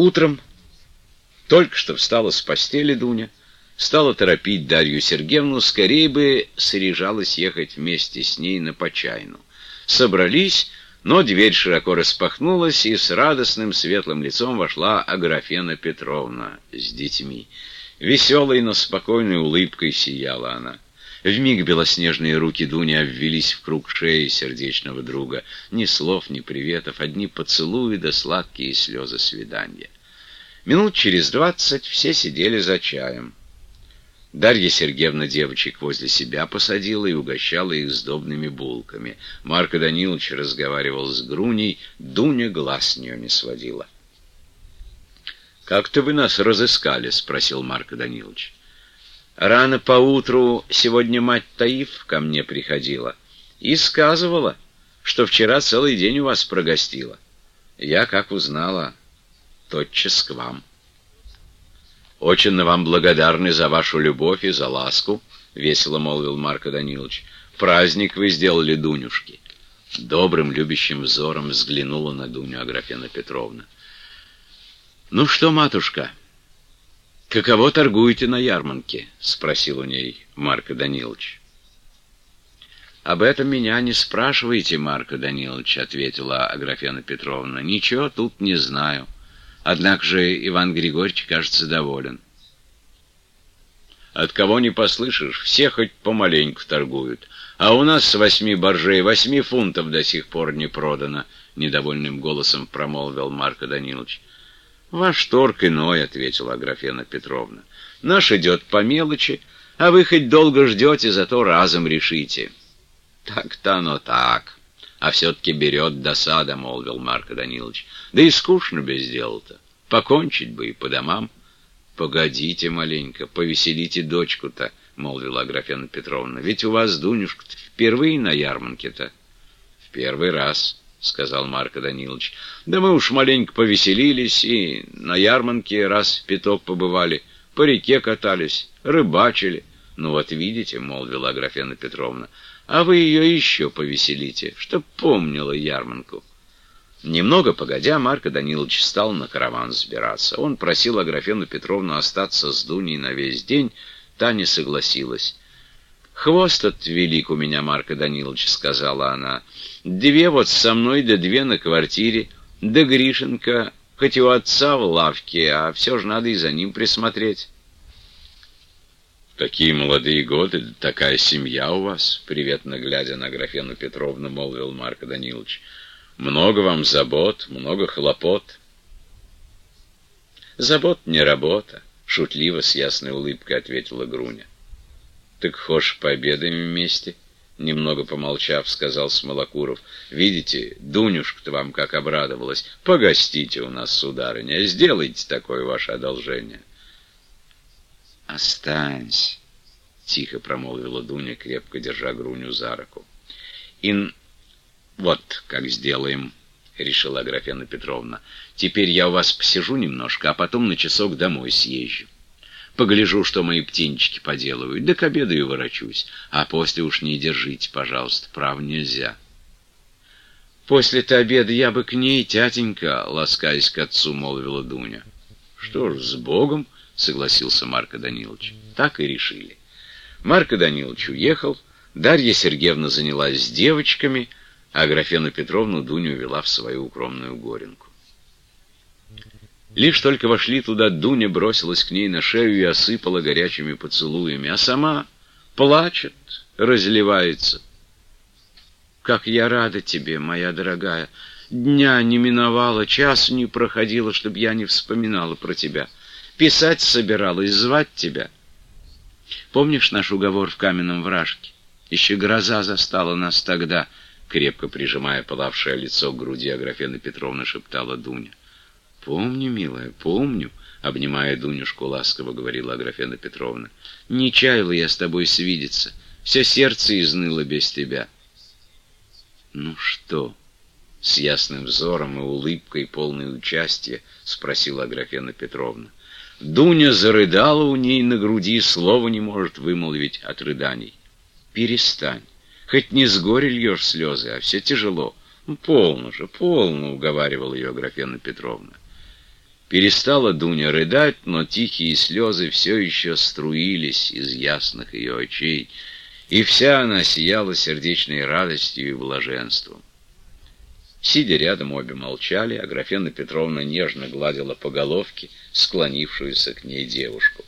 Утром только что встала с постели Дуня, стала торопить Дарью Сергеевну, скорее бы срежалась ехать вместе с ней на Почайну. Собрались, но дверь широко распахнулась, и с радостным светлым лицом вошла Аграфена Петровна с детьми. Веселой, но спокойной улыбкой сияла она. Вмиг белоснежные руки Дуни обвелись в круг шеи сердечного друга. Ни слов, ни приветов, одни поцелуи да сладкие слезы свидания. Минут через двадцать все сидели за чаем. Дарья Сергеевна девочек возле себя посадила и угощала их сдобными булками. Марко Данилович разговаривал с Груней, Дуня глаз с нее не сводила. «Как-то вы нас разыскали?» — спросил Марко Данилович. «Рано поутру сегодня мать Таиф ко мне приходила и сказывала, что вчера целый день у вас прогостила. Я, как узнала, тотчас к вам. «Очень вам благодарны за вашу любовь и за ласку», — весело молвил Марко Данилович. «Праздник вы сделали Дунюшке». Добрым, любящим взором взглянула на Дуню Аграфена Петровна. «Ну что, матушка, каково торгуете на ярмарке?» — спросил у ней Марко Данилович. «Об этом меня не спрашивайте, Марко Данилович», — ответила Аграфена Петровна. «Ничего тут не знаю». Однако же Иван Григорьевич, кажется, доволен. От кого не послышишь, все хоть помаленьку торгуют. А у нас с восьми боржей восьми фунтов до сих пор не продано, — недовольным голосом промолвил Марко Данилович. — Ваш торг иной, — ответила Аграфена Петровна. — Наш идет по мелочи, а вы хоть долго ждете, зато разом решите. — Так-то оно так. А все-таки берет досада, — молвил Марко Данилович. Да и скучно без дела-то. Покончить бы и по домам. Погодите маленько, повеселите дочку-то, — молвила Аграфена Петровна. Ведь у вас, Дунюшка, впервые на ярмарке-то. В первый раз, — сказал Марко Данилович. Да мы уж маленько повеселились и на ярмарке раз пяток побывали, по реке катались, рыбачили. Ну вот видите, — молвила Аграфена Петровна, — а вы ее еще повеселите, чтоб помнила ярманку. Немного погодя, Марко Данилович стал на караван сбираться. Он просил Аграфену Петровну остаться с Дуней на весь день, та не согласилась. «Хвост от велик у меня, Марко Данилович», — сказала она. «Две вот со мной, да две на квартире, да Гришенко, хоть у отца в лавке, а все же надо и за ним присмотреть». «Какие молодые годы, такая семья у вас!» — приветно глядя на Графену Петровну, молвил Марко Данилович. «Много вам забот, много хлопот». «Забот не работа», — шутливо с ясной улыбкой ответила Груня. «Так хошь пообедаем вместе?» Немного помолчав, сказал Смолокуров. «Видите, Дунюшка-то вам как обрадовалась. Погостите у нас, сударыня, сделайте такое ваше одолжение». «Останься», — тихо промолвила Дуня, крепко держа Груню за руку. «Ин... вот как сделаем», — решила Аграфена Петровна. «Теперь я у вас посижу немножко, а потом на часок домой съезжу. Погляжу, что мои птенчики поделывают, да к обеду и ворочусь. А после уж не держите, пожалуйста, прав нельзя». «После-то обеда я бы к ней, тятенька», — ласкаясь к отцу, молвила Дуня. «Что ж, с Богом!» согласился Марко Данилович. Так и решили. Марко Данилович уехал, Дарья Сергеевна занялась с девочками, а Аграфена Петровну Дуню вела в свою укромную горенку. Лишь только вошли туда, Дуня бросилась к ней на шею и осыпала горячими поцелуями, а сама плачет, разливается. «Как я рада тебе, моя дорогая! Дня не миновало, часу не проходило, чтобы я не вспоминала про тебя». Писать собиралась, звать тебя. Помнишь наш уговор в каменном вражке? Еще гроза застала нас тогда, крепко прижимая пылавшее лицо к груди Аграфена Петровна, шептала Дуня. «Помню, милая, помню», — обнимая Дунюшку, ласково говорила Аграфена Петровна. «Не чаяла я с тобой свидеться, все сердце изныло без тебя». «Ну что?» — с ясным взором и улыбкой, полной участия, спросила Аграфена Петровна. Дуня зарыдала у ней на груди, слова не может вымолвить от рыданий. «Перестань. Хоть не с горя льешь слезы, а все тяжело. Ну, полно же, полно», — уговаривала ее Аграфена Петровна. Перестала Дуня рыдать, но тихие слезы все еще струились из ясных ее очей, и вся она сияла сердечной радостью и блаженством. Сидя рядом, обе молчали, а Графена Петровна нежно гладила по головке склонившуюся к ней девушку.